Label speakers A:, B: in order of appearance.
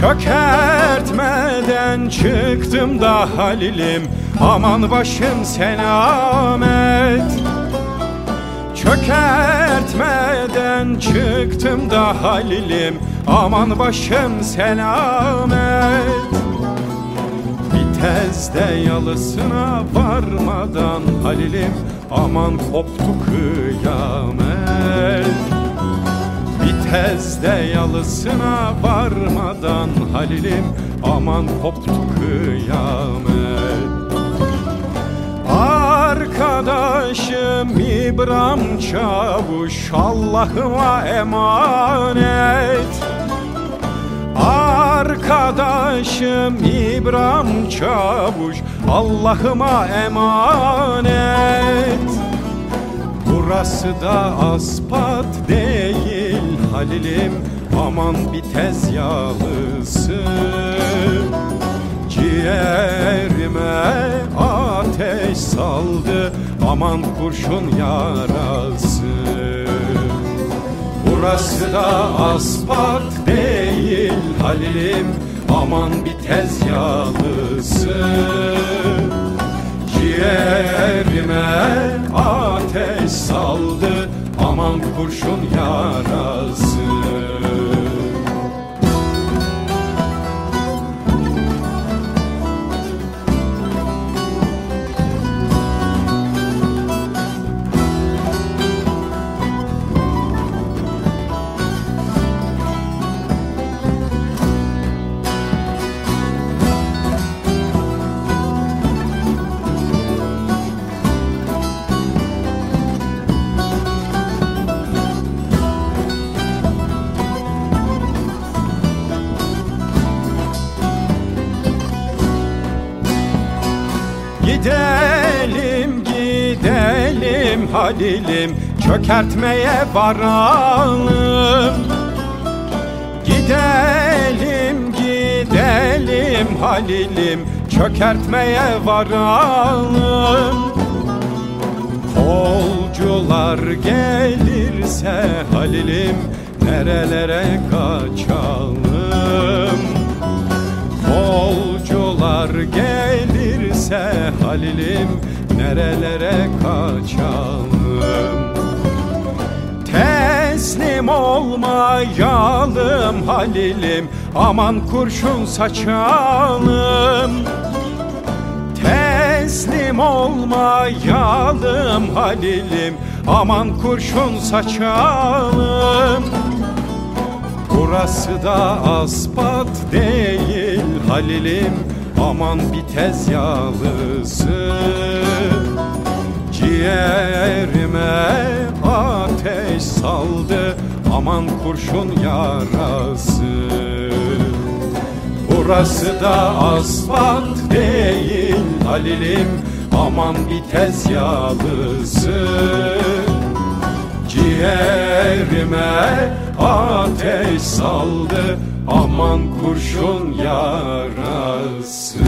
A: Çökertmeden çıktım da Halil'im. Aman başım selamet Çökertmeden çıktım da Halil'im. Aman başım selamet Vitezde yalısına varmadan Halil'im. Aman koptu kıyamet Vitezde yalısına varmadan Halil'im Aman koptu kıyamet. Arkadaşım İbrahim Çavuş Allah'ıma emanet. Arkadaşım İbrahim Çavuş Allah'ıma emanet. Burası da aspat değil Halil'im Aman bir tez yağlısı Ciğerime ateş saldı Aman kurşun yarası. Burası da aspat değil Halil'im Aman bir tez yağlısı Ciğerime Aman kurşun yarası Gidelim gidelim Halil'im çökertmeye varalım. Gidelim gidelim Halil'im çökertmeye varalım. Kolcular gelirse Halil'im nerelere kaçalım Halil'im nerelere kaçalım? Teslim olmayalım Halil'im aman kurşun saçalım. Teslim olmayalım Halil'im aman kurşun saçalım. Burası da aspat değil Halil'im aman bir tez yağlısı Ciğerime ateş saldı. Aman kurşun yarası. Burası da asfalt değil Halil'im aman bir tez yağlısı Ciğerime ateş saldı aman kurşun yarası